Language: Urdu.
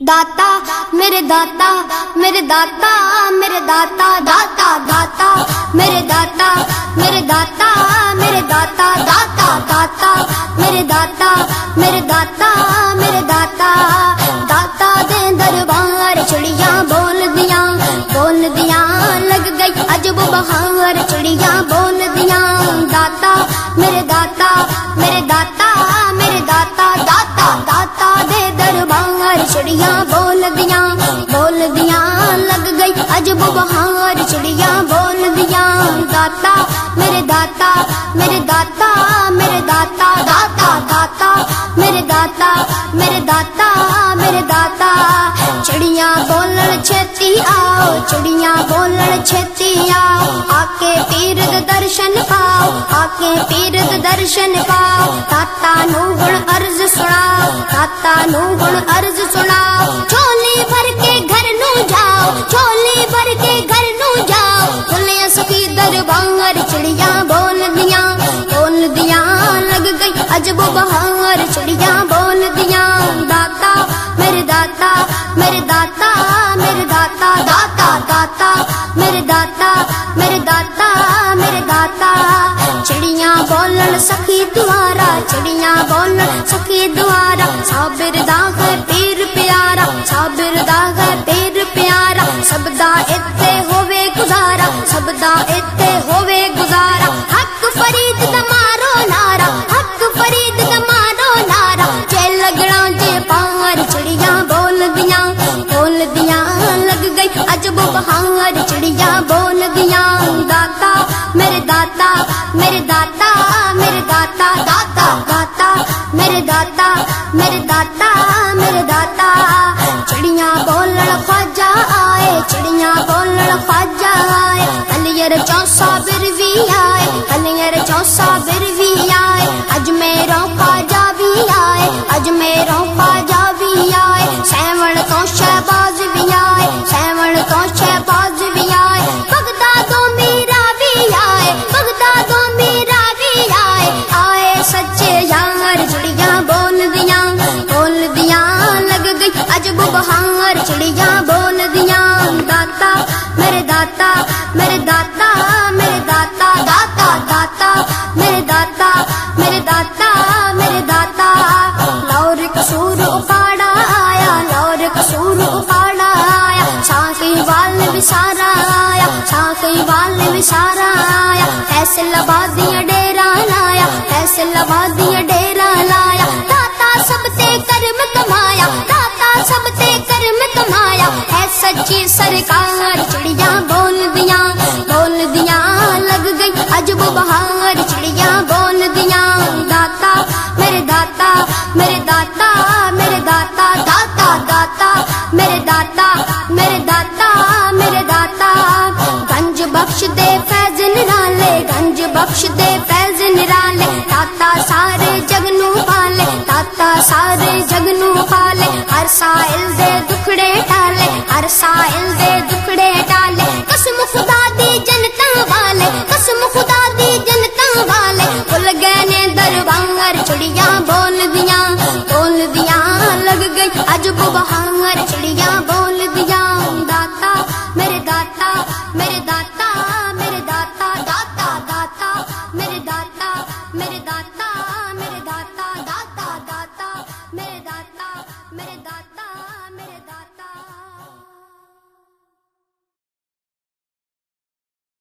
داتا میرے داتا میرے داتا میرے داتا داتا داتا میرے داتا میرے بول دیا بول دیا، لگ گئی۔ عجب بہار، چڑیا، بول دیا۔ داتا، میرے داتا میرے داتا میرے داتا داتا داتا، میرے داتا میرے داتا میرے داتا۔ چڑیاں چھتی آؤ چڑیاں بولن چھتی آؤ آ کے تیرت درشن پاؤ آ کے تیرت درشن پاؤ داتا نو گن عرض سناؤ داتا نو گن عرض سناؤ چولی بھر کے گھر نو جاؤ چولی بھر کے گھر نو جاؤ بولیا سخی دربار چڑیاں بول دیاں بول دیاں لگ میرے داتا داتا داتا میرے داتا میرے داتا میرے داتا۔ چڑیاں بولن سخی دوارا، چڑیاں بولن سخی دوارا۔ صابر داغ پیر پیارا، صابر داغ پیر گئی عجب بہار چڑیا بول گیا داتا میرے داتا میرے داتا میرے داتا داتا داتا میرے داتا میرے داتا آیا ایسے ڈیرا لایا ایسے لبا ڈیرا لایا داتا سب تے کرم کمایا داتا سب تے کرم کمایا ہے سچی سرکار چڑیاں بول دیاں بول دیاں لگ گئی عجب بہار چڑیاں بول دیاں داتا میرے داتا میرے داتا بخش دے میرے ہاں۔ دادا